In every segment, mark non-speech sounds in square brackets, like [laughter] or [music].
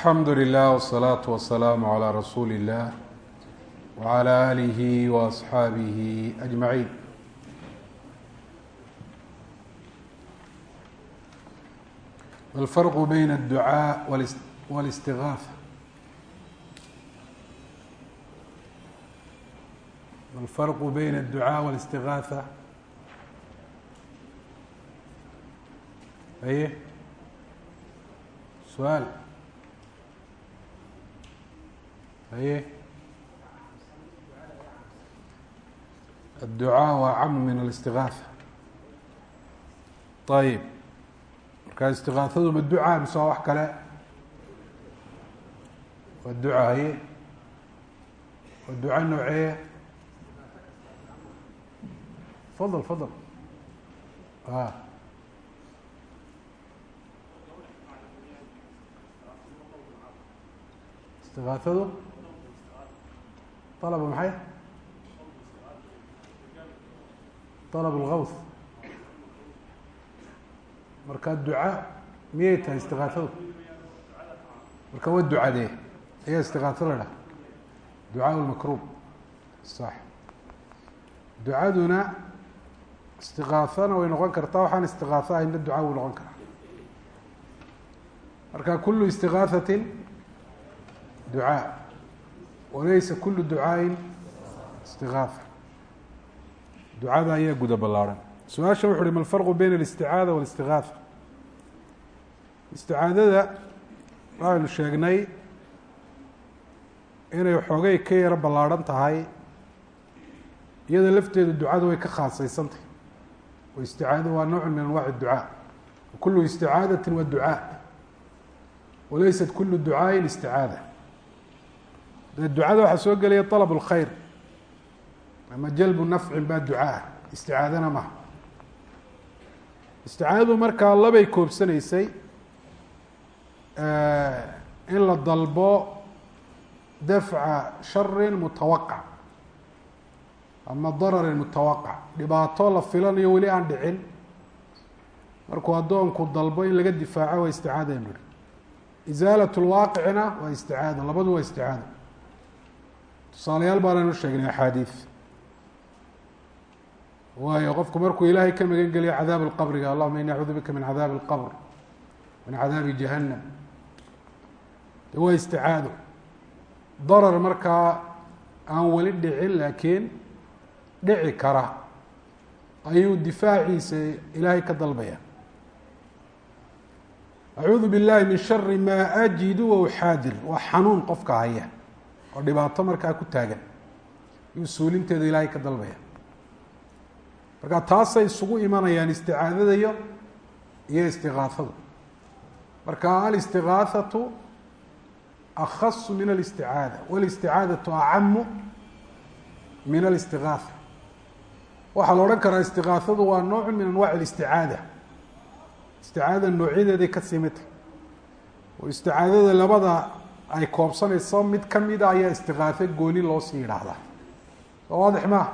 alxamdu lilah wsalaatu wasalaamu calaa rasuuli illah wacalaa aalihi wa asxaabihi ajmaciin malfarqu bayna adducaa walistigaafa malfarqu bayna adducaa walistigaaha aye su'aal haye adducaa waa camu min alistigaatha ayib marka istigaahadu ma ducaa mise waa wax kale? Waa duca haye waa duca nooceeya fadl fadl a ah. istigaahadu طلب maxay طلب الغوث marka duca miyay tahay istiغاaثadu marka wa ducadee ayaa istiغاaثo la dhaha ducاء الmakrub صح ducaduna istiغاaثana way noqon kartaa waxaan istiغاaثo ahayna duca wuu noqon karaa marka kulu istiغاaثaةi ducاء walaysa kulu ducaain istigaafa ducada ayaa guda ballaaran. Su'aasha wuxu uhi ma alfarqu bayna alisticaada walistigaafa isticaadada waxaynu sheegnay inay xoogay ka yaro ballaarhan tahay iyada lafteeda ducada way ka khaasaysan tahay. O isticaada waa nooc min anwaac ducaa. Kulu isticaadati waa ducaa. Walaysat kulu ducaain isticaada ducada waxaa soo gelaya alab اlkhayr ama jalbu nafcin baa ducaah ah. isticaadana maha isticaadadu markaa labay koobsanaysay in la dalbo dafca shari mutawaqac ama dararin mutawaqac. Dhibaato la filanayo weli aan dhicin. Markuu addoonku dalbo in laga difaaco waa isticaada inu ihi waa isticaada. Labadu waa isticaada tusaalayaal baanaynu sheegnay axaadiid waayo qofku markuu ilaahay ka magan geliyo cadaab lqabriga allahuma ini acuudu bika min cadaabi اlqabr min cadaabi jahanam de waa isticaado. Darar markaa aan weli dhicin laakiin dhici kara. Ayuu difaaciisa ilaahay ka dalbaya. Acuudu biاllahi min shari ma ajidu wa uxaadir. Waa xanuun qofka haya oo dhibaato markaa ku taagan. Yuu suulinteeda ilaahay ka dalbaya. Marka taasay isugu imanayaan isticaadadayo iyo istigaafadu marka alistigaafatu akhasu min alisticaada walisticaadatu acamu min alstigaafa waxaa la odhan karaa istigaafadu waa noocu min anwaaci alisticaada. Isticaada noocyadeeday ka simita oo isticaadada labada ay koobsanayso mid ka mida ah ayaa istiqaafe gooni loosii yidhaahdaa oo waadix maa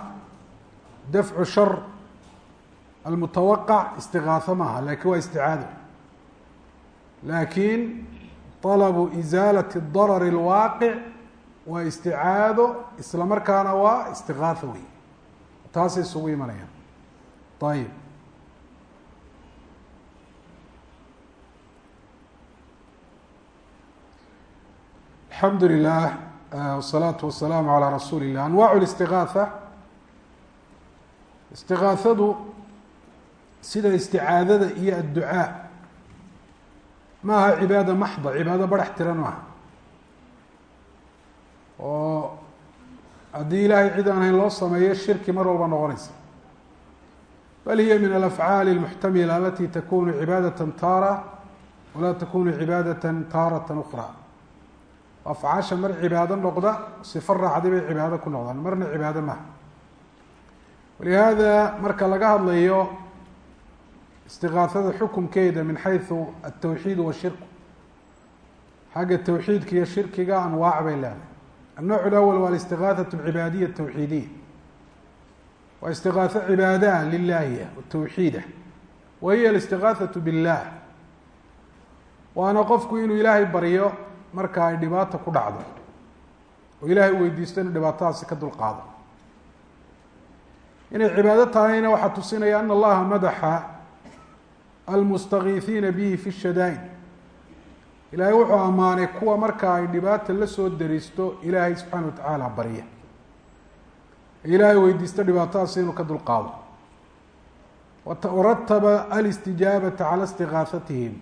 dafcu shar almutawaqac istiqaafe maaha laakiin waa isticaado. Laakiin طalabu isaalati darar اlwaaqic waa isticaado isla markaana waa istiqaafa wey taasay isugu imanayaan. Ayib alxamdu lilah eh, wsalaatu wasalaamu calaa rasuuli illah anwaacu listigaaa istigaahadu sida isticaadada iyo adducaa. Ma aha cibaada maxda cibaado barax tira maaha. Oo haddii ilaahay cid aan hayn loo sameeyo shirki mar walba noqonaysa. Bal hiya min alafcaali almuxtamila alati takunu cibaadata taara walaa takunu cibaadata taarata ukra afcaasha mar cibaado noqda sifo raacday bay cibaado ku noqdaan. Marna cibaado maaha walihaada marka laga hadlayo istigaasada xukunkeeda min xaysu altawxiid washirku xagga tawxiidka iyo shirkiga anwaac bay leedahay. Alnowc lawal waa alistigaasatu alcibaadiya altawxiidiya waa istigaaso cibaada lilaahi ah wa ah. wahiya alistigaasatu billah. Waana qofku inuu ilaahay baryo marka ay dhibaata ku dhacdo oo ilaahay weydiisto inuu dhibaatadaasi ka dulqaado inay cibaado tahayna waxaa tusinaya ana allaha madaxa almustakiifiina bihi fi shadaa'id. Ilaahay wuxuu ammaanay kuwa marka ay dhibaata la soo daristo ilaahay subxaana watacaala barya ilaahay weydiisto dhibaatadaasi inuu ka dulqaado warataba alistijaabata cala istigaasatihim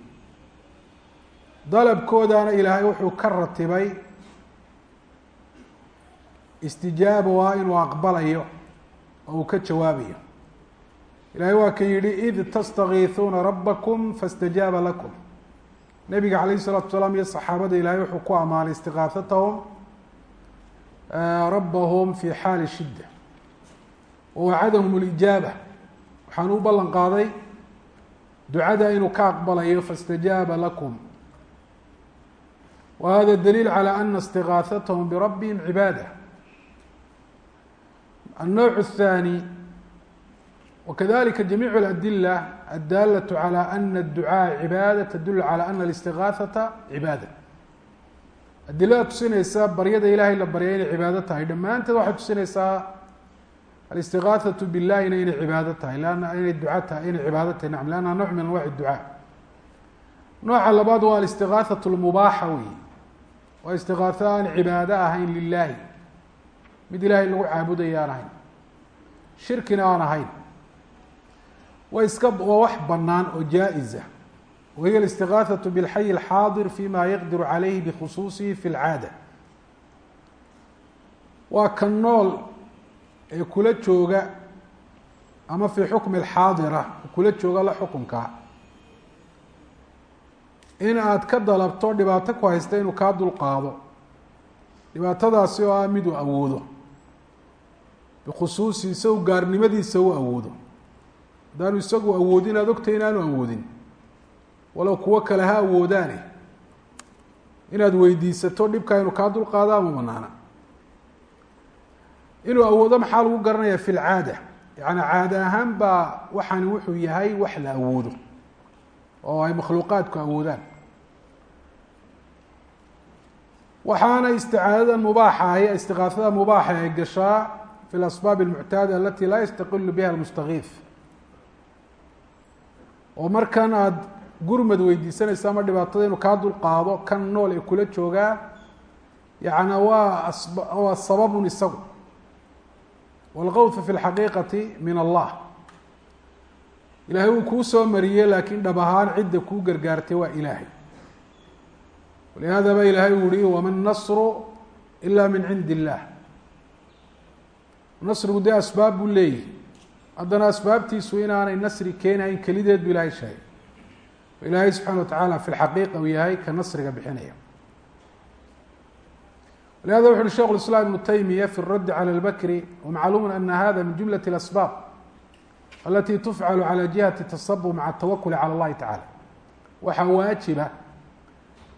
dalabkoodana ilaahay wuxuu ka ratibay istijaaba waa inuu aqbalayo oo uu ka jawaabayo ilahay waa kan yihi id tastakiisuuna rabakum faاstajaaba lakum nabiga calayh الsalatu salaam iyo saxaabada ilahay wuxuu ku amaanay istigaasatahum rabahum fi xaali shida wawacadahum اlijaaba waxaanu u ballan qaaday ducada inuu ka aqbalayo faاstajaaba lakum wa hada daliil calى ana istigaasatahum birabbihim cibaada النوع الثاني وkذلika جميع الأdلة الdالة على أن الدعاء عباadة تdل على أن الاستغاaثة عباadة adilada tusinaysa baryada ilahay la barya inay cibaado tahay dhammaanteed waxay tusinaysaa الاستغاaثaة bالlahina inay cibaado tahay inay duca tahay inay cibaado tahay نعم لأnha نوع min أنواع الدعاء nooca labaad waa الاستغاaثaة المباxة wey waa استغاaثo aan cibaado ahayn lilahi mid ilaahay lagu caabudaya aan ahayn shirkina aan ahayn wa iska waa wax banaan oo jaa-iza wahiya الاstiغاaثaة bاlxay الxaadir fima yaqdir عalayhi bkhusuusihi fi اlcaada waa ka nool ee kula jooga ama fii xukmi اxaadira kula jooga la xukunka in aad ka dalabto dhibaato ku haysta inuu kaa dulqaado. Dhibaatadaasi oo ah miduu awoodo. Bikhusuusi isagu gaarnimadiisa u awoodo. Haddaanu isagu awoodin aad ogtay inaanu awoodin. Walow kuwo kale ha awoodaane. Inaad weydiisato dhibkaa inuu kaa dulqaado ama banaana. Inuu awoodo maxaa lagu garanaya fi lcaada yaani caada ahaan baa waxaani wuxuu yahay wax la awoodo. Oo ay makhluuqaadku awoodaan waxaana isticaadada mubaaxa ahi istiqaasada mubaaxa ay gashaa fi lasbaab almuctaada alati laa yastaqilu biha almustakiif oo markan aada gurmad weydiisanaysa ama dhibaatada inuu kaa dulqaado kan nool ee kula joogaa yacna waa waa sababun isagu. wاlgawfu fi اlxaqiiqati min allah. Ilahay wuu kuu soo mariyey laakiin dhab ahaan cidda kuu gargaartay waa ilaahay walihada ba ilaahay uu yihi wama nasru ila min cindi illah nasrigu dee asbaab buu leeyahy haddana asbaabtiisu inaanay nasri keenayn kelideed bu ilahay sheegay ilaahay subxana wa tacaala fi lxaqiiqa uu yahay ka nasriga bixinaya walihada wuxu uhi shekh اiسlاm iبnu taymiya fi الradd calى اlbakri wmacluum ana hada min jumlaة اlasbaab alati tufcal calى jihati tasabub maca atawakuli calى اllahi tacala waxaa waajiba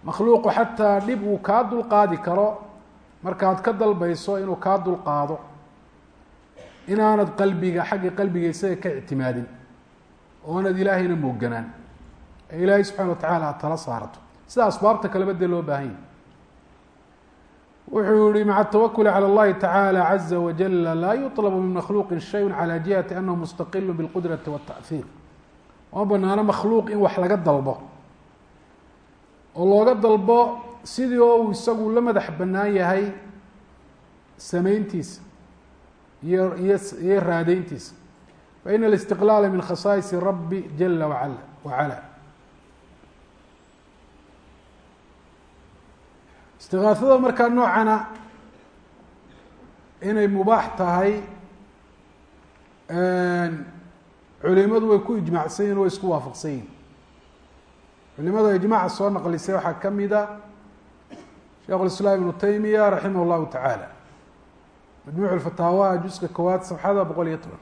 makhluuqu xataa dhib uu kaa dulqaadi karo markaad ka dalbayso inuu kaa dulqaado inaanad qalbiga xagga qalbiga isaga ka ictimaadin oonad ilaahayna mooganaan ee ilaahay subxana wa tacala aad tala saarato sida asbaabta kaleba dee loo baahan yahy wuxuu yihi maca atawakuli calى اllahi tacalى caza wajala laa yuطlabu min makhluuqi shayء calى jihati anahu mustaqilu bاlqudrati wالtaأhiir oma banaano makhluuq in wax laga dalbo oo looga dalbo sidii oo uu isagu la madax bannaan yahay samayntiisa iyo iyo iyo raadeyntiisa fa ina alistiqlaala min khasaa'isi rabbi jala waala wacala istiqaafada markaa noocana inay mubaax tahay culimadu way ku ijmaacsan yihiin way isku waafaqsan yihiin culimada ijmaca soo naqlisay waxaa ka mida sheikhu islaam ibnu taymiya raximah llahu tacaala majmuuc fataawaha juska koowaad safxada boqol iyo toban.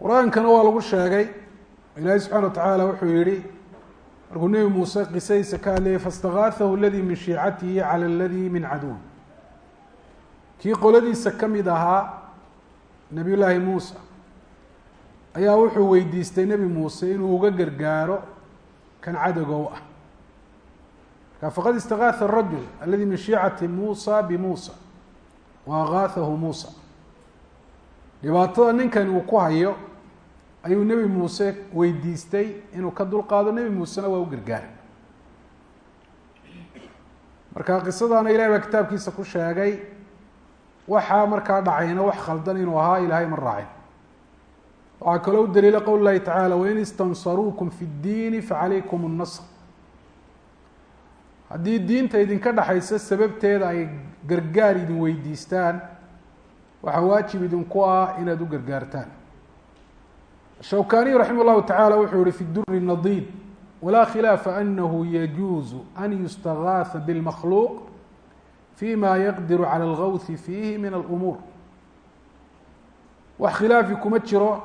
Qur'aankana waa lagu sheegay ilaahi ilaahay wa watacaala wuxuu yihi markuu nebi muuse qisadiisa ka hadlayay faistakaaahu ladii min shiicatihi cala ladii min caduw kii qoladiisa ka mid ahaa nabiy llaahi muusa. Ayaa wuxuu weydiistay nebi muuse inuu uga gargaaro kan cadowgow ah. Marka faqad istagaatha arajul aladi min shiicati muusa bimuusa wa agaahahu muusa. Dhibaatada ninkani uu ku hayo ayuu nebi muuse weydiistay inuu ka dulqaado. Nebi muusena waa u gargaaray. Marka qisadaana ilahay baa kitaabkiisa ku sheegay waxaa markaa dhacayna wax khaldan inuu ahaa ilaahay ma raacin. Waxaa kaloo u daliila qowl lahi tacaala wain istansaruukum fi ddiini facalaykum اnnasr haddii diinta idinka dhexaysa sababteeda ay gargaar idin weydiistaan waxaa waajib idinku ah inaad u gargaartaan. Shawkaniyu raximah llahu tacaala wuxuu yihi fi duri nadiid walaa khilaafa anahu yajuuzu an yustagaafa bilmakhluuq fima yaqdiru cala algawthi fiihi min alumuur. Wax khilaafi kuma jiro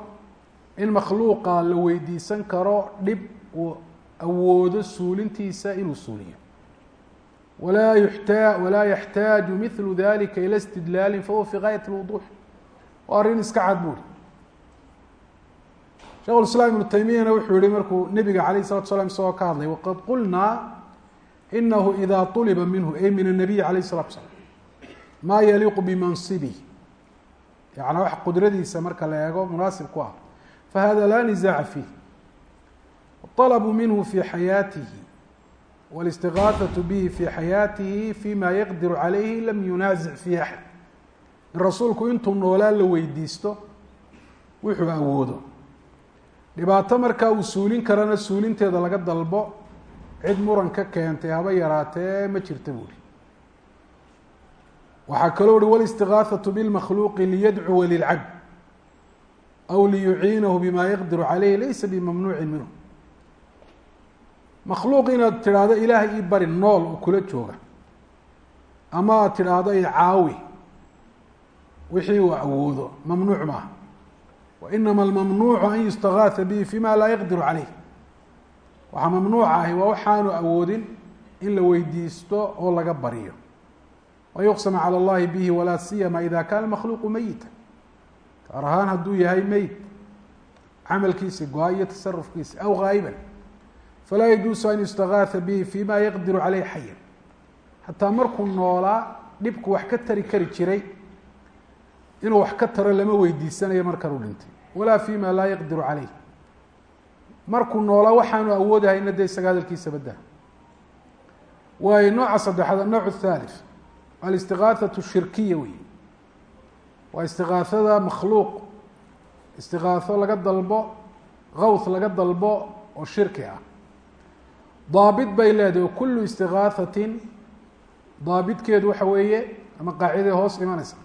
in makhluuqa la weydiisan karo dhib uu awoodo suulintiisa inuu suuliyo. Walaa yuxtaa walaa yaxtaaju mithlu dalika ila istidlaali fahuwa fi gaayat lwuduux waa arrin iska cad buuri shekh islaam ibnu taymiyana wuxuu yihi markuu nebiga alayh salatu slam isagoo ka hadlay waqad qulnaa inahu ida طuliba minhu ay min الnabiyi alayh الsalatu slam ma yaliiqu bimansibih yani wax qudradiisa marka la eego munaasib ku ah fahada laa nisaaca fiih طalbu minhu fi xayaatihi wاlistigaathaة bihi fi xayaatihi fima yaqdiru calayhi lam yunaasic fiihi axad in rasuulku intuu noolaa la weydiisto wuxuu awoodo dhibaato markaa uu suulin karana suulinteeda laga dalbo cid muran ka keentay haba yaraatee ma jirta buuri waxaa kaloo uhi wاlistigaathaة bاlmakhluuqi liyadcuwa lilcabd aw liyuciinahu bima yaqdiru calayh laysa bimamnuucin minhu makhluuq inaad tidhaahdo ilaahay ii bari nool oo kula jooga ama aad tidhaahdo i caawi wixii uu awoodo mamnuuc maaha wainama almamnuucu an yustagaatha bihi fima laa yaqdiru caleyh waxaa mamnuuca ahi waa waxaanu awoodin in la weydiisto oo laga baryo wayuqsam calى اllahi bihi walaa siyama ida kana makhluuqu meyita gaar ahaan hadduu yahay meyd camalkiisi go-a iyo tasarufkiisi aw gaa'iban falaa yajuusu an yustagaatha bihi fima yaqdiru caleyh xayan xataa markuu noolaa dhibku wax ka tari kari jiray inuu wax ka taro lama weydiisanayo markanuu dhintay. Walaa fima laa yaqdiru caleyh markuu noolaa waxaanu awoodahayna dee isaga hadalkiisa badaa waayo nooca saddexaad anooc thalith alistigaathaة shirkiya wey waa istigaahada makhluuq istigaatho laga dalbo gawth laga dalbo oo shirki ah. Daabit bay leedahay kulu istigaathatin daabitkeedu waxa weeye ama qaaciday hoos imanaysa.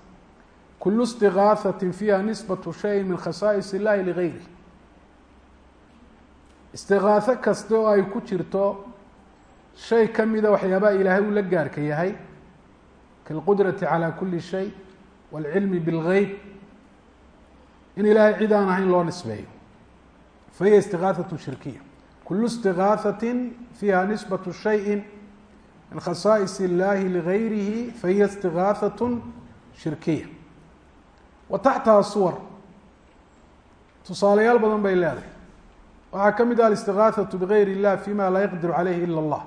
Kulu istigaathatin fiiha nisbatu shayin min khasaa'is illahi ligayri istikaaho kasta oo ay ku jirto shay ka mida ah waxyaabaha ilaahay uu la gaarka yahay kalqudrati calaa kuli shay waalcilmi bilgeyb in ilaahay cid aan ahayn loo nisbeeyo. Fa hiya istikaaatu shirkiya. Kulu istikaahatin fiiha nisbatu shayin min khasaa'is illahi ligayrihi fa hiya shirkiya. Wa taxtaha suwar tusaalayaal badan bay leedahay waxaa ka mid ah alistikaahatu bigayr illah fima laa yaqdiru caleyhi ila allah.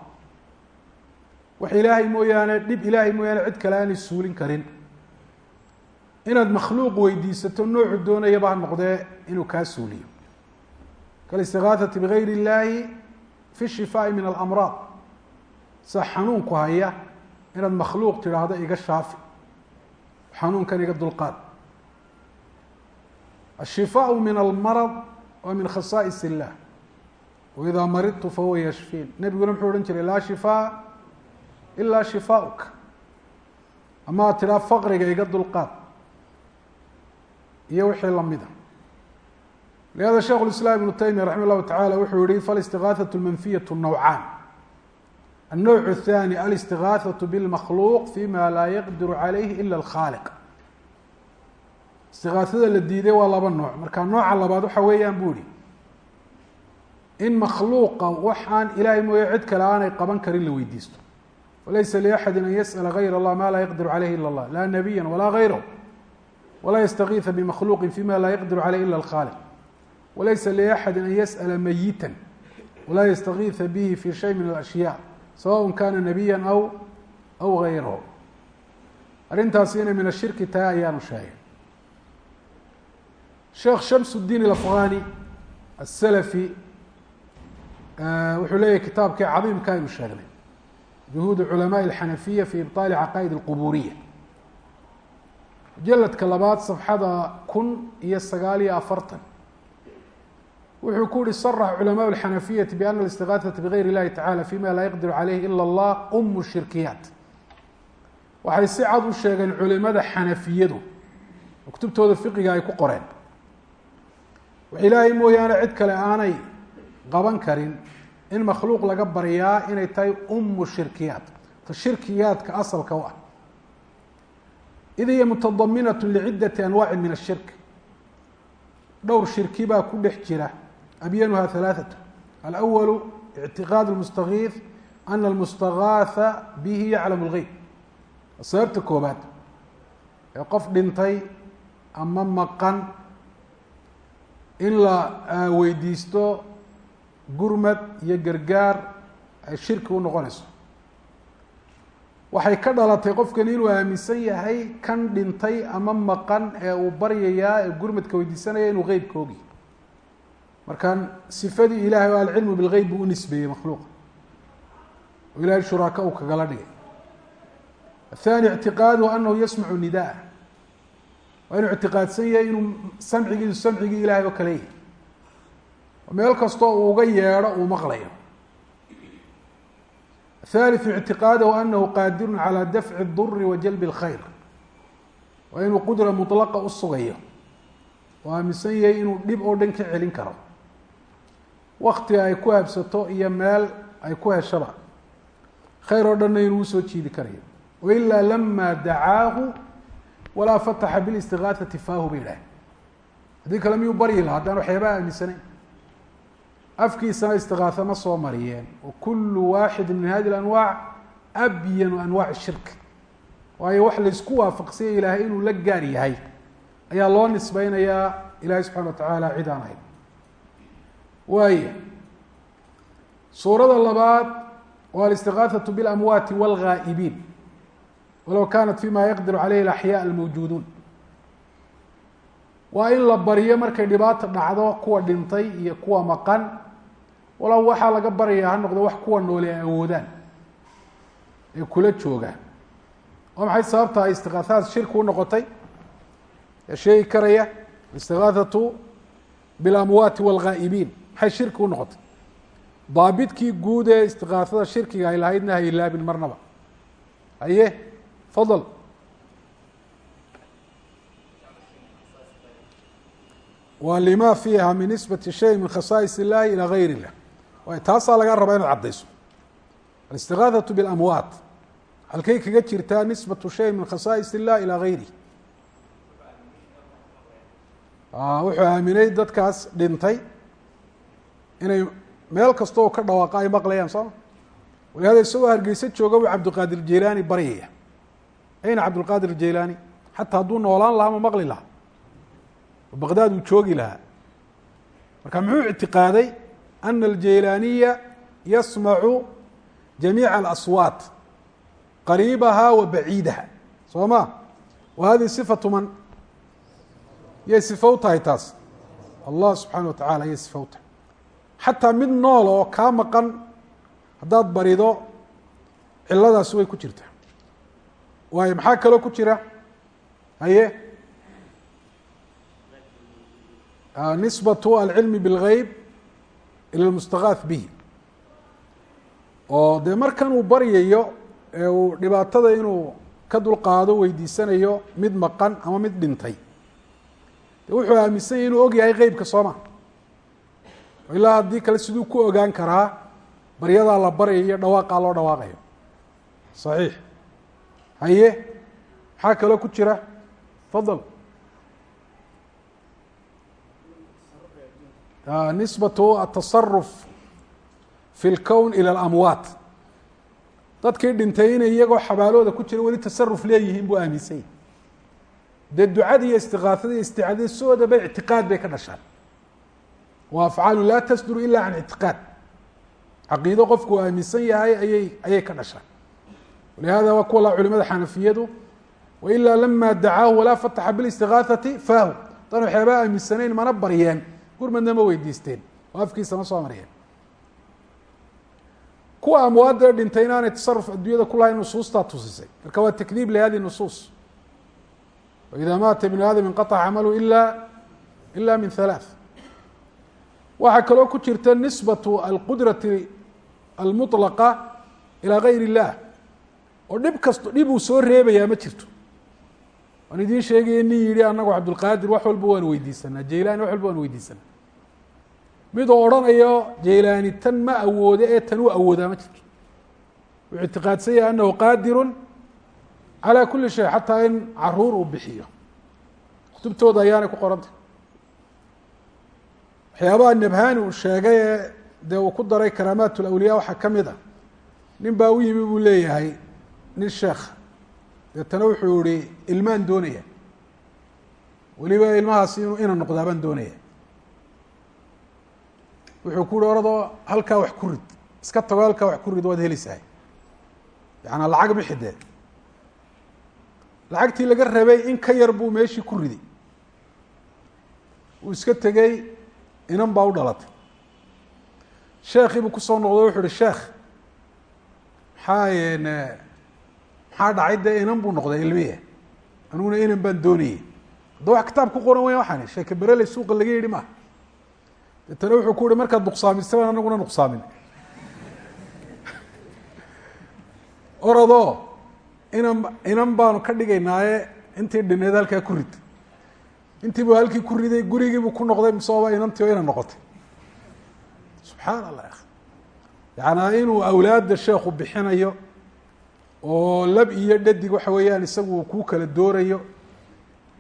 Wax ilaahay mooyaane dhib ilaahay mooyaane cid kale aanay suulin karin. Inaad makhluuq weydiisato noocu doonayaba ha noqdee inuu kaa suuliyo. Kalistikaathati bigayr illaahi fi shifaa'i min alamraad. Sa xanuunku haya inaad makhluuq tidhaahdo iga shaafi. Xanuunkan iga dulqaad. Ashifaau min almarad waa min khasaa'is illah waidaa maridtu fahuwa yashfiin nebiguna muxuu odhan jiray laa shifaa ilaa shifaaؤka ama ad tidhaa faqriga iga dulqaad iyo wixii lamida lihada sheikh اiسlاm iبnu taymiya raximah الlahu taعalى wuxuu yihi faاlistiغاaثaة الmanfiyaة نowcaan الnowع الثاني alistiغاaثaة bاlmakhluuq fima laa yaqdir عalayh ilا الkhاaliq istiغaaثada la diiday waa laba nooc marka nooca labaad waxa weeyaan bu ihi in makhluuqa waxaan ilahay mooye cid kale aanay qaban karin la weydiisto walaysa liaxadi an yasأla غayr اllah ma laa yaqdir عalayh ilا اllah la nabiya walaa غayrh walaa yastagiiثa bmakhluuqi fima laa yaqdir عalayh ila الkhاaliq walaysa liaxadi an yasأla mayita walaa yastakiisa bihi fi shay min alashyaa sawaء kana nabiya aw aw gayrahu arrintaasi inay min ashirki tahay ayaanu sheegay sheekh shams الdiin اlafghani الsalafi wuxuu leeyahy kitaabkii cadiimka aynu sheegnay juhuud culamaء الxanafiya fi ibطaali caqaa'id اlquburiya mujaladka labaad safxada kun iyo sagaal iyo afartan wuxuu ku yihi صرح culamaء الxanafiyaةi بأna الاsتiغاaثaةa bغayr الlahi taعalى fيma laa yqdir عalayh ilا الlah um الshirkiyaat waxay si cad u sheegeen culimada xanafiyadu oo kutubtooda fiqiga ay ku qoreen wax ilaahay mooyaane cid kale aanay qaban karin in makhluuq laga baryaa inay tahay umu shirkiyaat ta shirkiyaadka asalka u ah id hiya mutadaminaة lcidaةi anwaaci min الshirk dhowr shirki baa ku dhex jira abyanuha ثalaaثaة alأwalu اctiqaad الmustagiiث ana اlmustagaaثa bihi yaclam اlgeyb sababta koobaad ee qof dhintay ama maqan in la weydiisto gurmad iyo gargaar ay shirki u noqonayso. Waxay ka dhalatay qofkani inuu aaminsan yahay kan dhintay ama maqan ee uu baryayaa ee gurmadka weydiisanaya inuu qeybka ogi. Markaan sifadii ilahay oo alcilmu bilgeyb buu u nisbeeyey makhluuqa. Oo ilahay shuraaka uu kagala dhigay. Aلthani اctiqaaduhu anahu yasmacu nidaa waa inuu ictiqaadsan yahay inuu samcigiisu samcigii ilaahay oo kale yahay. Meel kastoo uu uga yeedho uu maqlayo. Haaliu ictiqaadahu anahu qaadirun calaa dafci duri wa jalbi اlkhayr waa inuu qudra mulaqa u sugayo. Oo aaminsan yahay inuu dhib oo dhan ka celin karo. Waktiga ay ku habsato iyo meel ay ku heshaba khayr oo dhanna inuu u soo jiidi karayo. Wailaa lama dacaahu walaa fataxa bilistigaahati faahu bay idhaah haddii kale miyuu baryi laha haddaan waxyaabaa aaminsanayn. Afkiisana istigaatha ma soo mariyeen. Wakulu waaxidi min hadi anwaac abyanu anwaac shirk. Waayo wax laysku waafaqsanya ilaahay inuu la gaar yahay ayaa loo nisbeynayaa ilahay subxana wa tacaala cid aan ahayn. Waaya suurada labaad waa alistigaahatu bilamwaati wاlghaa'ibiin walow kanat fima yaqdiru caleyhi alaxyaa almawjuuduun. Waa in la baryo markay dhibaata dhacdo kuwa dhintay iyo kuwa maqan. Walow waxaa laga baryayaa ha noqdo wax kuwa noole ay awoodaan ee kula joogaan. Oo maxay sababta ay istigaahadaas shirki u noqotay? Ee sheegi karaya istigaahatu bilamwaati wاlghaa'ibiin maxay shirki u noqotay? Daabidkii guud ee istigaahada shirkiga ay lahaydna ha ilaabin marnaba. Haye fadl. Wa lima fiiha min nisbati shay min khasaais illahi ilى gayr illah waay taasaa laga rabaa inaad caddayso. Alistigaahatu bilamwaat. Halkay kaga jirtaa nisbatu shay min khasaais illah ilaa gayri wuxuu aaminay dadkaas dhintay inay meel kasta oo ka dhawaaqa ay maqlayaan sooma walihada isagoo hargeysa jooga buu cabdiqaadir jeylaani baryaya ayna cabdulqaadir jeylaani xataa hadduu noolaan lahaa ma maqli lahaa. Oo baqdaad uu joogi lahaa. Marka muxuu ictiqaaday ana aljeylaaniya yasmacu jamiica alaswaat qariibaha wa baciidaha. Soo ma? Wa hadihi sifatu man? Yay sifa u tahay taas. Allah subxaana wa tacala yay sifa u tahay. Xataa mid nool oo kaa maqan haddaad barido ciladaasi way ku jirtaa waayo maxaa kaloo ku jira? Haye? Nisbatu alcilmi biاlgeyb ila lmustagaath bihi. Oo dee markan uu baryayo ee uu dhibaatada inuu ka dulqaado weydiisanayo mid maqan ama mid dhintay. De wuxuu aaminsan yahy inuu og yahay qeybka sooma. Ilaa haddii kale siduu ku ogaan karaa baryadaa la baryayo dhawaaqaa loo dhawaaqayo. Saxiix haye maxaa kaloo ku jira fadal nisbatu atasaruf fi اlkown ilى اlamwaat dadkii dhintay inay iyagoo xabaalooda ku jira weli tasaruf leeyihiin buu aaminsanya dee ducada iyo istigaahada iyo isticaadada soodaba ictiqaad bay ka dhashaan wa afcaalu laa tasduru ila can ictiqaad caqiido qofku uu aaminsan yahay ayay ayay ka dhashaa walihada waa kuwa la culimada xanafiyadu wailaa lama dacaahu walaa fataxa biاlistigaahati faahu dan waxyaaba aaminsanayn mana baryeen gurmadna ma weydiisteen oo afkiisa ma soo mariyeen kuwa amwaadee dhintay inaanay tasaruf addunyada ku lahayn nusuustaa tusisay marka waa takdiib lihadi nusuus waida maata ibnu aadam inqaطca camalu ila ila min halaaث waxaa kaloo ku jirta nisbatu alqudrati almuطlaqa ilaa gayr اllah oo dhib kasto dhib uu soo reebayaa ma jirto. Waan idiin sheegaya nin yihi anagu cabdulqaadir wax walba waan weydiisanaa. Jaylaani wax walba waan weydiisanaa. Midoo odhanayo jaylaani tan ma awoodo ee tan u awoodaa ma jirto. Wuxuu ictiqaadsan yahay anahu qaadiru calى kuli shay xataa in carruur uu bixiyo. Kutubtooda ayaanay ku qorantay. Waxyaabaha nabhani uu sheegay ee dee uu ku daray karaamaat lawliya waxaa ka mid a. Nin baa u yimi buu leeyahay nin sheekh deetana wuxuu yihi ilmaan doonaya. Weliba ilmahaasi inuu ina noqdaa baan doonaya. Wuxuu ku yihi oradoo halkaa wax ku rid iska tago halkaa wax ku rid waad helaysahay yaana lacag bixi dee. Lacagtii laga rabay in ka yar buu meeshii ku riday. Uu iska tegey inan baa u dhalatay. Sheekii buu ku soo noqdo wuxu uhi sheekh maxaa maxaa dhacay dee inan buu noqday ilmiya aniguna inan baan doonayey hadda wax kitaab ku qoran weya waxaan sheeke berele suuqa laga yidhi maaha deetana wuxuu ku yihi markaad nuqsaamisa baan anaguna nuqsaamin oradoo inan inan baanu ka dhigaynaaye intii dhineed halkaa ku rid. Intii buu halkii ku riday gurigiibuu ku noqday misooba inantii oo ina noqotay. Subxaan allah yacanaa inuu awlaadda sheekhu bixinayo oo lab iyo dhadig waxa weeyaan isagu kuu kala doorayo.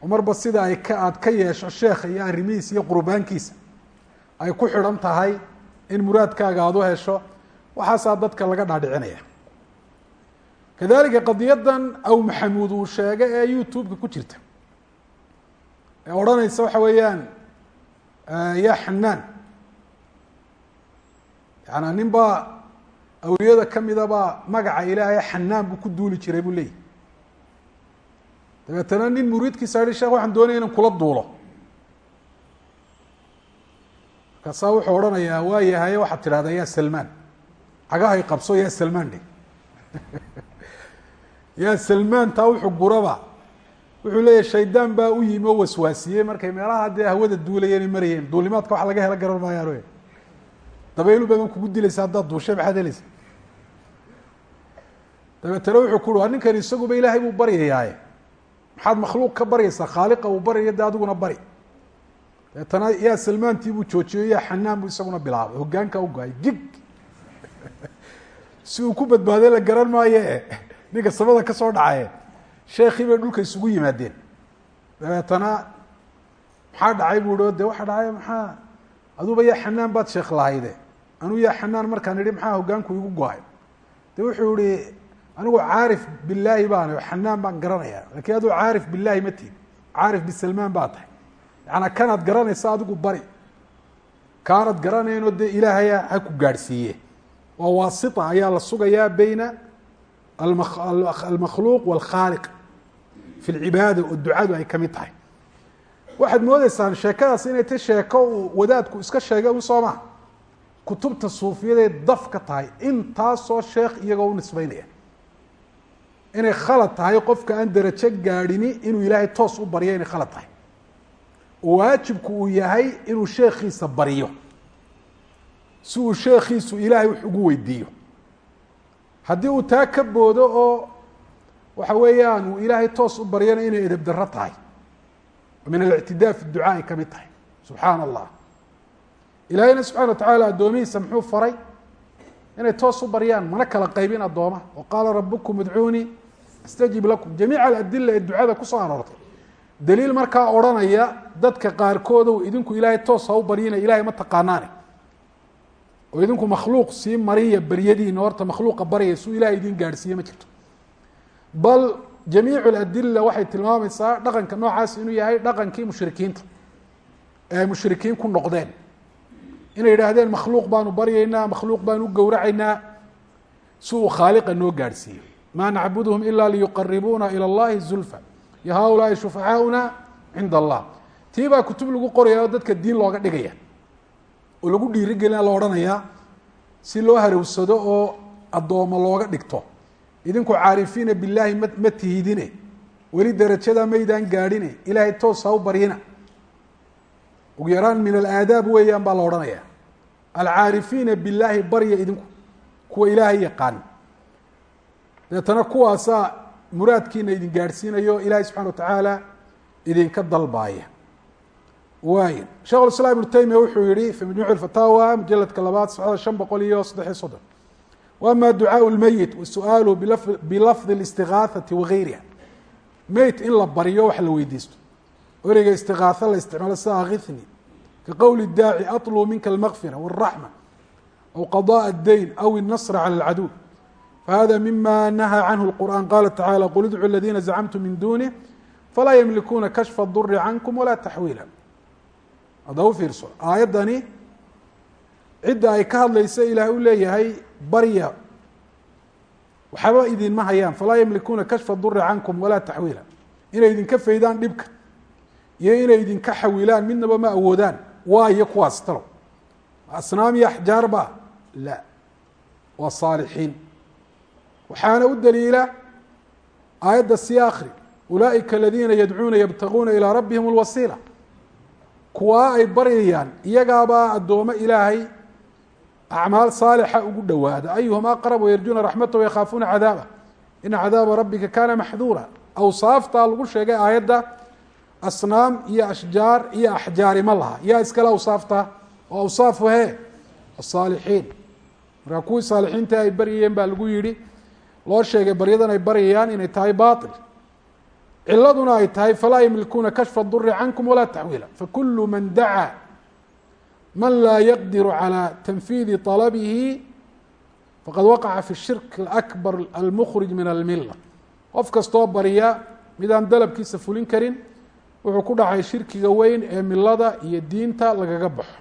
Oo marba sida ay ka aada ka yeesho sheekha iyo arrimihiisa iyo qurbaankiisa ay ku xidhan tahay in muraadkaaga aada u hesho waxaasaa dadka laga dhaadhicinaya. Kadalika qadiyadan aw maxamuud uu sheegay ee youtube-ka ku jirta. Ee odhanaysa waxa weeyaan ya xanaan yaana nin baa awliyada kamida baa magaca ilaahay xanaan buu ku duuli jiray buu leeyahy dabeetana nin muriidkiisa yihi sheekh waxaan doonaya inan kula duulo. Markaasaa wuxuu odhanayaa waa yahaye waxaad tidhahdaa ya salmaan. Cagahay qabso ya salmaan dhe [laughs] ya salmaan taa wuxuu guraba. Wuxuu leeyahy shaydaan baa u yimi oo waswaasiyey. Markay meelaha dee hawada duulayeen ay marayeen. Duulimaadka wax laga helo garan maayaan dabaylu baa kugu dilaysa haddaad duushay maxaad helaysa? Dabeetana wuxuu ku ui ninkan isaguba ilaahay buu baryayaaye. Maxaad makhluuq ka baryaysaa khaaliqa uu baryayo dee adiguna bari. Dabeetana yaa salmaantii buu joojiyo yaa xanaan buu isaguna bilaabay. Hogaanka ugaay gig [laughs] si uu ku badbaaday la garan maaye ninka samada ka soo dhacaye sheekii bay dhulka isugu yimaadeen. Dabeetana maxaa dhacay buu i de waxa dhacay maxaa? Aduuba yaa xanaan baad sheekh lahayde anuu yaa xanaan markaan idhi maxaa hogaanku igu go'ay? De wuxuu ihi anigu caarif bilaahi baan xanaan baan garanaya lakiin aduu caarif bilaahi ma tihin caarif bisalmaan baa tahay. Yaana kanaad garanaysa adigu bari. Kaanad garanaynoo dee ilaahaya ha ku gaadhsiiye. Waa waasita ayaa la sugayaa beyna almakhluuq wاlkhaaliq fi lcibaada oo ducadu ay ka mid tahay. Waxaad moodeysaan sheekadaas inay ta sheeko wadaadku iska sheegay un soo maha kutubta suufiyaday daf ka tahay intaasoo sheekh iyagoo u nisbeynaya inay khalad tahay qofka aan derajo gaadhini inuu ilaahay toos u baryo inay khalad tahay. Oo waajibku uu yahay inuu sheekhiisa baryo si uu sheekhiisu ilaahay wax ugu weydiiyo. Haddii uu taa ka boodo oo waxa weeyaan uu ilaahay toos u baryana inay edeb daro tahay. Min alictidaa fi ducaa ay ka mid tahay. Subxaana allah ilaahayna subxana wa tacaala addoomihiisa muxuu faray? Inay toos u baryaan mana kala qaybin addooma. Wa qaala rabukum idcuunii astajib lakum. Jamiica aladila ee ducada ku soo aroortay. Daliil markaa odhanaya dadka qaarkoodow idinku ilaahay toos ha u baryina ilahay ma taqaanaane. Oo idinku makhluuq sii mariya beryadiina horta makhluuqa baryaya suu ilahay idin gaadhsiiye ma jirto. Bal jamiicu aladila waxay tilmaamaysaa dhaqanka noocaas inuu yahay dhaqankii mushrikiinta ee mushrikiin ku noqdeen inay yidhaahdeen makhluuq baanu baryaynaa makhluuq baanu u gowracaynaa. Si uu khaaliqa noo gaadhsiiyo maa nacbudhum ila liyuqaribuuna ilى اllahi zulfa. Yo haulaai shufaxaauna cinda allah tii baa kutub lagu qoraya oo dadka diin looga dhigaya oo lagu dhiirigelina la odhanayaa si loo harowsado oo addoommo looga dhigto. Idinku caarifiina billaahi ma ma tihidine. Weli darajada maydaan gaadhine. Ilaahay toos ha u baryina ugu yaraan min alaadaab weeyaan baa la odhanaya. Alcaarifiina billaahi barya idinku kuwa ilaahay yaqaan. Deetana kuwaasaa muraadkiina idin gaadhsiinayo ilaahay subxana wa tacaala idinka dalbaaya. Waay shekh ulislaam ibnu taymiya wuxuu yihi fi majmuuc lfataawa mujaladka labaad socda shan boqol iyo saddexiyo soddon. Wama ducaau lmeyit wa su'aaluhu bilafdi اlistigaaثati wagayriha meyt in la baryo wax la weydiisto ereyga istigaaثo la isticmaalo sida akithni ka qowli daaci aطluu minka الmغfirة والraxmة أو qضاء الdeyn أو النصr عlى الcaduw fahada mima nahaa canhu الqur'an qala tacalى qul idcuu اladina zacmtum min dunih falaa ymlikuuna kashfa الduri cankm wala taxwiila hadda u fiirso aayaddani cidda ay ka hadlaysa ilaahay u leeyahay barya waxba idinma hayaan falaa yamlikuuna kashfa duri cankum walaa taxwiila inay idinka faydaan dhibka iyo inay idinka xawilaan midnaba ma awoodaan waayo kuwaas talo asnaam iyo axjaar ba la waa saalixiin waxaana u daliila aayadda sii akri ulaaئika aladiina yadcuuna yabtaguuna ilىa rabbihim اlwasiila kuwaa ay baryayaan iyagaabaa addoomo ilaahay acmaal saalixa ugu dhowaada ayuhum aqrab wayarjuuna raxmata wayakhaafuuna cadaaba ina cadaaba rabbika kana maxduura awsaaftaa lagu sheegay aayadda asnaam iyo ashjaar iyo axjaari ma laha yaa iskale awsaafta oo awsaafu he asaalixiin markaa kuwii saalixiinta ay baryayeen baa lagu yihi loo sheegay baryadan ay baryayaan inay tahay bail ciladuna ay tahay falaa ymlikuuna kashfa duri cankum walaa taxwiila fakulu man dacaa man laa yaqdiru calى tanfiidi طalabihi faqad waqaca fi shirk اakbar almkrij min almila qof kastoo barya midaan dalabkiisa fulin karin wuxuu ku dhacay shirkiga weyn ee milada iyo diinta lagaga baxo.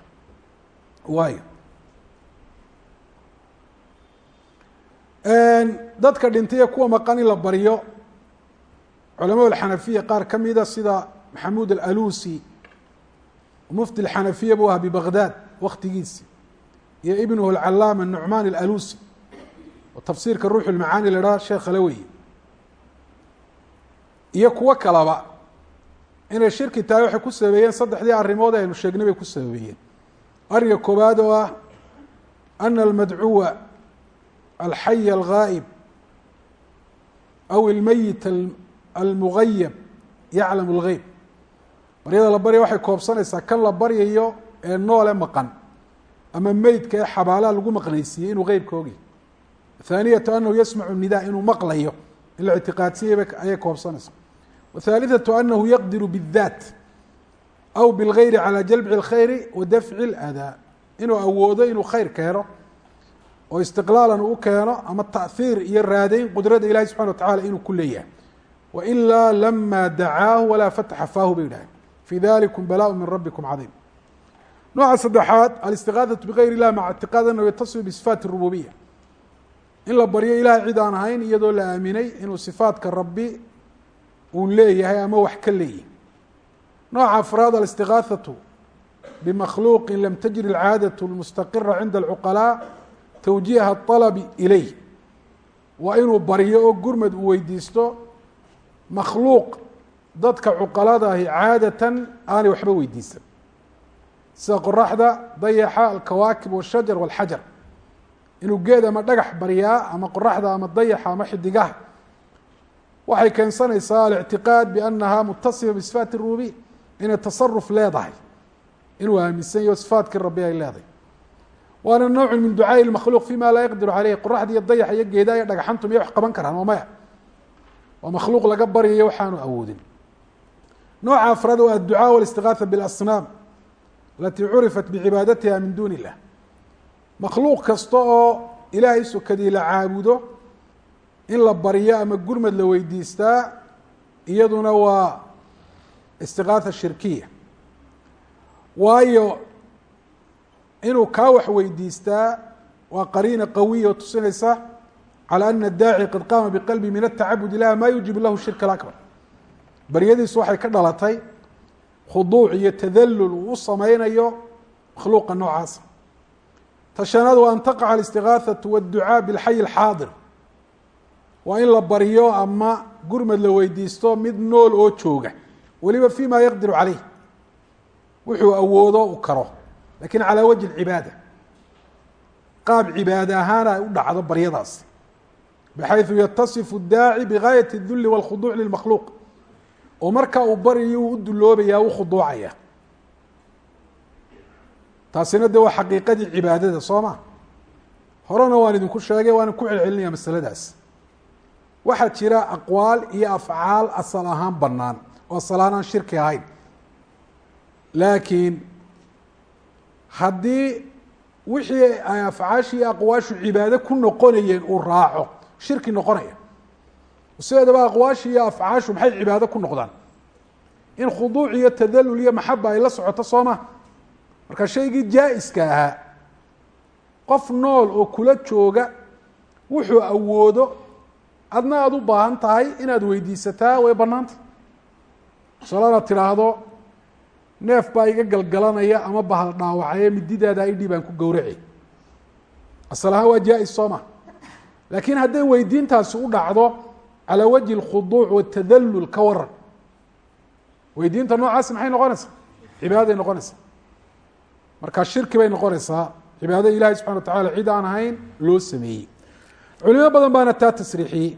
Waayo. Dadka dhintay ee kuwa maqan in la baryo culamada xanafiya qaar ka mida sida maxamuud alalusi mufti xanafiya buu ahaa bibaghdad waktigiisi iyo ibnuhu alcalaama nucmaan alalusi oo tafsiirka ruuxu lmacaani la dhaha sheekh kale weeye iyo kuwo kalaba inay shirki tahay waxay ku sababeeyeen saddexdii arrimood aynu sheegnay bay ku sababeeyeen arrinka koobaad oo ah ana almadcuwa alxay algaa'ib aw almeyit almugayab yaclamu اlgeyb baryada la barya waxay koobsanaysaa kan la baryayo ee noole maqan ama meydka ee xabaalaha lagu maqnaysiiyey inuu qeybka ogyahy athaaniyatu anahu yasmacu nida inuu maqlayo. In la ictiqaadsiyey ayay koobsanaysaa wathaalithatu anahu yaqdiru biاdaat aw bilgayri calى jalbi اlkhayri wa dafci اladaa inuu awoodo inuu khayr keeno oo istiqlaalan uu keeno ama taأhiir iyo raadeyn qudrada ilahi subxana wa tacala inuu ku leeyahay wailaa lama dacaahu walaa fataxa faahu bay yidhahdeen fi dalikum balaaء min rabikum cadiim nooca saddexaad alistiqaadaةu bigayr اlah maca ictiqaad anahu yatasifu bisifaati الrububiya in la baryo ilahay cid aan ahayn iyadoo la aaminay inuu sifaatka rabi uu leeyahay ama wax ka leeyahay nooca afraad alistiqaaثaةu bimakhluuqi lam tajri اlcaadaة اlmustaqira cinda اlcuqalaa tawjiiha الطalbi ilayh waa inuu baryo oo gurmad uu weydiisto makhluuq dadka cuqaladahi caadatan aanay waxba weydiisan sida qoraxda dayaxa alkawaakib washajar walxajar inuu geed ama dhagax baryaa ama qoraxda ama dayaxa ama xidigaha waxay keensanaysaa alictiqaad biannaha mutasifa bisifaati rububiya inay tasaruf leedahay. Inuu aaminsan yaho sifaatkii rabbi ay leedahay. Waana nawcu min ducaai lmakhluuq fima laa yaqdiru caleyh qoraxda iyo dayaxa iyo geedaha iyo dhagaxantu miyay wax qaban karaan oo maya. Waa makhluuq laga baryayo waxaanu awoodin. Nooca afraad waa adducaa walistigaatha bilasnaam alatii curifat bicibaadatiha min duuni illah makhluuq kasta oo ilaahay sukadii la caabudo in la baryo ama gurmad la weydiistaa iyaduna waa istigaatha shirkiya waayo inuu kaa wax weydiistaa waa qariina qawiya oo tusinaysa calى ana الdaaci qad qaama bqalbi min الtacabud ilaha ma yuujib lahu shirk اakbar baryadiisu waxay ka dhalatay khuduuc iyo tadalul uu u sameynayo makhluuqa noocaasa tashanaad wa an taqaca ااstigaaثaةu wالducaa bاlxay اxaadir waa in la baryo ama gurmad la weydiisto mid nool oo jooga weliba fi ma yaqdiru caleyh wuxuu awoodo u karo lakin calى wajhi اcibaada qaab cibaade ahaana ay u dhacdo baryadaas bxayثu yatasifu الdaaci bgaayaة الduli wاlkhuduuc lilmakhluuq oo markaa uu baryayo uu u duloobaya u khuduucaya taasina de waa xaqiiqadii cibaadada soo ma horena waan idinku sheegay waana ku celcelinaya masaladaas waxaa jira aqwaal iyo afcaal asal ahaan banaan oo asal ahaan aan shirki ahayn. Laakiin haddii wixii ay afcaashii iyo aqwaashu cibaado ku noqonayeen uu raaco shirki noqonaya. Sideedaba aqwaashu iyo afcaashu maxay cibaado ku noqdaan? In khuduuc iyo tadalul iyo maxaba ay la socoto soo ma? Marka shaygii jaa-iska ahaa qof nool oo kula jooga wuxuu awoodo adna aada u baahan tahay inaad weydiisataa way bannaanta. Salana tidhaahdo neef baa iga galgalanaya ama bahal dhaawacaya mididaada idhii baan ku gowraci. Asal ahaan waa jaa-is soo ma. Laakiin hadday weydiintaasi u dhacdo calaa wajhi lkhuduuc watadallul ka waran weydiinta noocaasi maxay noqonaysaa? Cibaaday noqonaysaa. Marka shirki bay noqonaysaa. Cibaadada ilaahay subxana wa tacala cid aan ahayn loo sameeyey culimo badan baana taa tasriixiyey.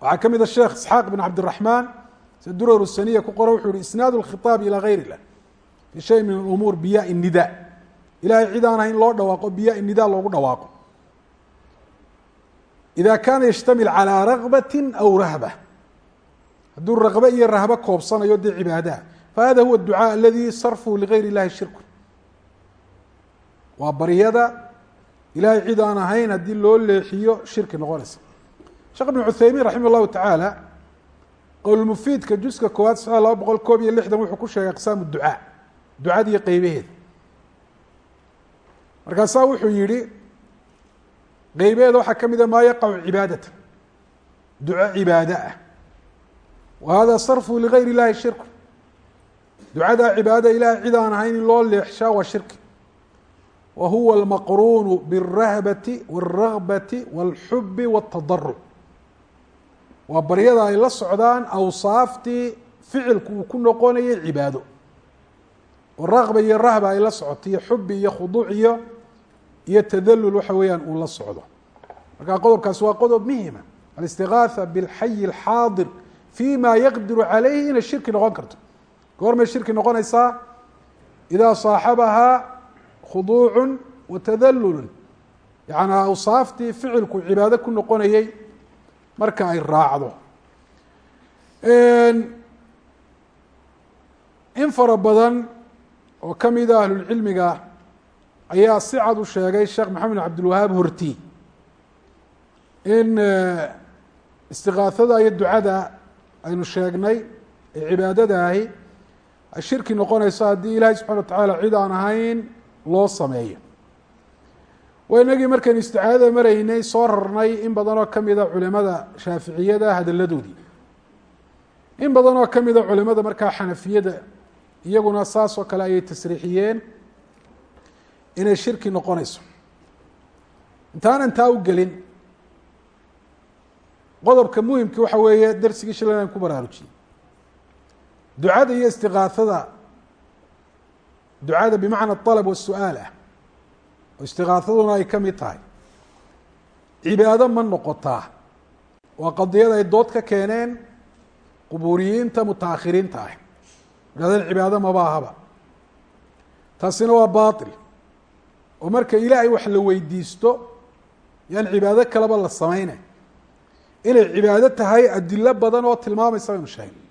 Waxaa ka mid a sheekh isxaaq bin cabdiraxmaan si durar saniya ku qoran wuxuu ihi isnaad lkhiaab ilaa gayr illah fii shay min umuur biyaai nida. Ilahay cid aan ahayn loo dhawaaqo biyaai nida loogu dhawaaqo. Ida kaana yashtamil calaa ragbati aw rahba. Hadduu raqbe iyo rahbo koobsanayo dee cibaadaha. Fahada huwa ducaa aladii sarfuhu ligayr illahi shirku waa baryada ilahay cid aan ahayn haddii loo leexiyo shirki noqonaysa. Sheekh ibn cuthaymiin raximah اllahu tacaala qowlmufiidka juska koowaad sax laba boqol koob iyo lixdan wuxuu ku sheegay aqsaamu ducaa ducadiiyo qeybaheeda markaasaa wuxuu yihi qeybeeda waxaa ka mida maa yaqacu cibaadata duco cibaade ah. Wa hada sarfu ligayr اllahi shirku. Ducadaa cibaadada ilahay cid aan ahayn in loo leexshaa waa shirki wa huwa almaqruunu biاlrahbati wاlragbati wاlxubi wاtadaruc waa baryada ay la socdaan awsaaftii ficilku uu ku noqonayay cibaado oo raqba iyo rahba ay la socoto iyo xubi iyo khuduuc iyo iyo tadalul waxa weeyaan uu la socdo marka qodobkaasi waa qodob muhima alistigaatha bilxayi alxaadir fi ma yaqdiru calayhi inay shirki noqon karto goormay shirki noqonaysaa idaa saaxabahaa khuduucu wa tadalulu yaani awsaaftii ficilku cibaado ku noqonayey marka ay raacdo. In fara badan oo kamida ahlulcilmiga ayaa si cad u sheegay sheekh maxamed cabdilwahaab horti in istigaahada iyo ducada aynu sheegnay ee cibaadada ahi ay shirki noqonayso haddii ilaahay subxana wa tacaala cid aan ahayn loo sameeyo. Waa inagii markaynu isticaadada maraynay soo rarnay in badan oo kamida culimada shaaficiyada hadalladoodii. In badan oo kamida culimada markaa xanafiyada iyaguna saas oo kale ayay tasriixiyeen inay shirki noqonayso. Intaanan taa u gelin qodobka muhimki waxa weeye darsigii shilay aan ku baraarujiyey ducada iyo istigaahada ducada bimacna alab wasu'aal ah oo istigaahaduna ay ka mid tahay. Cibaado ma noqotaa. Waa qadiyada ay dood ka keeneen qubuuriyiinta mutaakhiriinta ah. Idhahdeen cibaado maba ahaba taasina waa bail oo marka ilaahay wax la weydiisto yaan cibaado kaleba la sameynay inay cibaado tahay adilo badan oo tilmaamaysa baynu sheegay.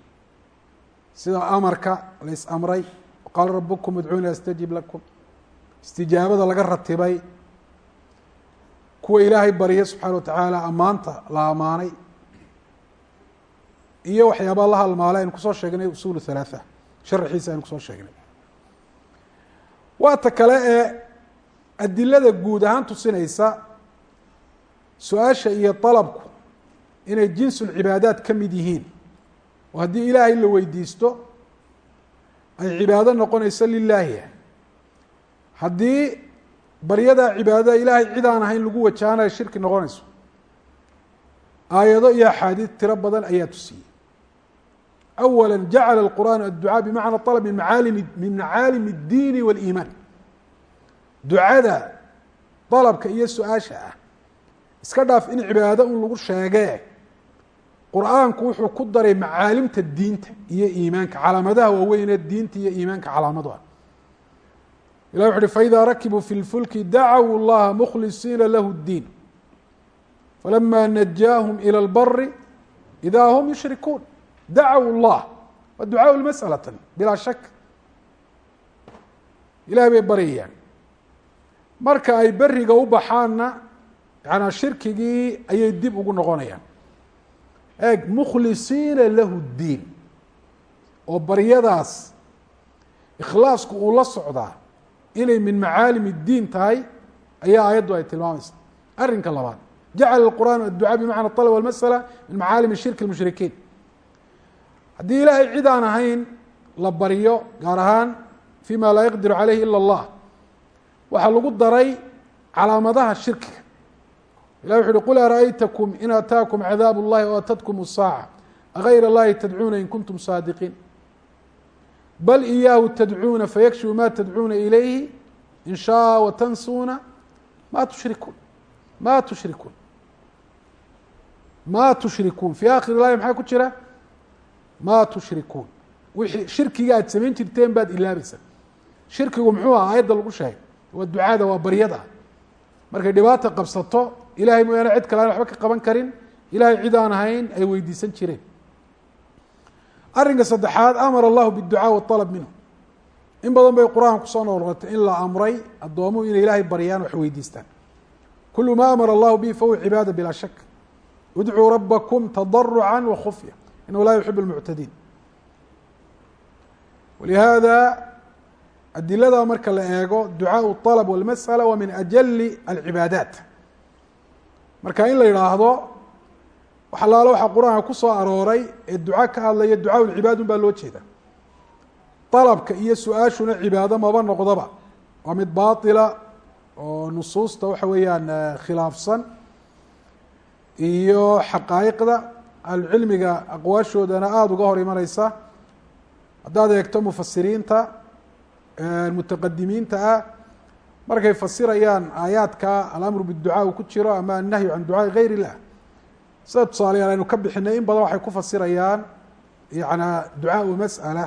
Sida amarka la is amray qaala rabukum udcuuni astajib lakum istijaabada laga ratibay kuwa ilaahay barya subxaana wa tacaala ammaanta la amaanay iyo waxyaabaa la halmaala aynu ku soo sheegnay usuul halaatha sharaxiisa aynu ku soo sheegnay waa ta kale ee adilada guud ahaan tusinaysa su'aasha iyo dalabku inay jinsulcibaadaat ka mid yihiin oo haddii ilaahay la weydiisto ay cibaado noqonayso lilaahi haddii baryadaa cibaadada ilaahay cid aan ahayn lagu wajahanaya shirki noqonayso aayado iyo axaadiid tiro badan ayaa tusiyey awala jacala اlqur'aan adducaa bimacna طalb min macaalimi min macaalim اddiini wاliimaan ducada dalabka iyo su-aasha ah iska dhaaf in cibaado un lagu sheegee qur-aanku wuxuu ku daray macaalimta diinta iyo iimaanka calaamadaha waaweynee diinta iyo iimaanka calaamadu ah ilah wuxu uhi faإida rakibuu fi اlfulki dacaw اllaha mkhlisiina lahu الdiin falama najaahum ilى اlbari ida hm yushrikuun dacaw اllah waa ducaaء lmasأala tan bilaa shak ilahay bay baryayaan marka ay beriga u baxaanna yanaa shirkigii ayay dib ugu noqonayaan eeg mukhlisiina lahu اdiin oo baryadaas ikhlaasku uu la socdaa inay min macaalim الdiin tahay ayaa aayaddu ay tilmaamaysa arrinka labaad jacala اqur'aan adducaa bimacna طalb wاlmasأla min macaalim shirki اlmushrikiin haddii ilaahay cid aan ahayn la baryo gaar ahaan fima laa yaqdiru calayhi ila اllah waxaa lagu daray calaamadaha shirkiga ilah wuxu uhi qul ara'aytakum in ataakum cadaab اllahi o atadkum الsaaca agayr اllahi tadcuuna in kuntum saadiqiin bal iyaahu tadcuuna fayakshifu ma tadcuuna ilayhi in shaءa watansuuna ma tushrikuun ma tushrikuun ma tushrikuun fi akhir laaya maxaa ku jira ma tushrikuun wixii shirkiga aad samayn jirteen baad ilaabaysa shirkigu muxuu aha aayadda lagu sheegay waa ducada waa baryada markay dhibaata qabsato ilahay mooyaane cid kale aan waxba ka qaban karin. Ilahay cid aan ahayn ay weydiisan jireen. Arrinka saddexaad amara allahu biducaa waalab minhu. In badan bay qur'aan ku soo noqnoqotay in la amray addoomuhu inay ilaahay baryaan wax weydiistaan. Kulu ma amara allahu bihi fahuwa cibaada bilaa shak idcuu rabakum tadaruca wakufya inahu laa yuxib lmuctadiin walihaada adilada marka la eego ducaau alab walmasala waa min ajali alcibaadaat marka in la yidhaahdo wax alaalo waxaa qur'aanka ku soo arooray ee duca ka hadlaya ducaa lcibaad un baa loo jeeda dalabka iyo su'aashuna cibaado maba noqdaba waa mid baطila oo nusuusta waxa weeyaan khilaafsan iyo xaqaa'iqda ahlucilmiga aqwaashoodana aada uga hor imaneysa haddaad eegto mufasiriinta mutaqadimiinta ah markay fasirayaan aayaadka alamru biducaa uu ku jiro ama annahyu can ducaai gayr illah sida tusaalayaal aynu ka bixinay in badan waxay ku fasirayaan yanaa ducaau mas'ala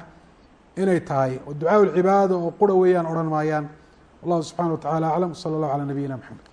inay tahay oo ducaa oo qura weeyaan odhan maayaan. Wallahu subxana wa tacala aclam wsala allahu calaa nabiyina mxamed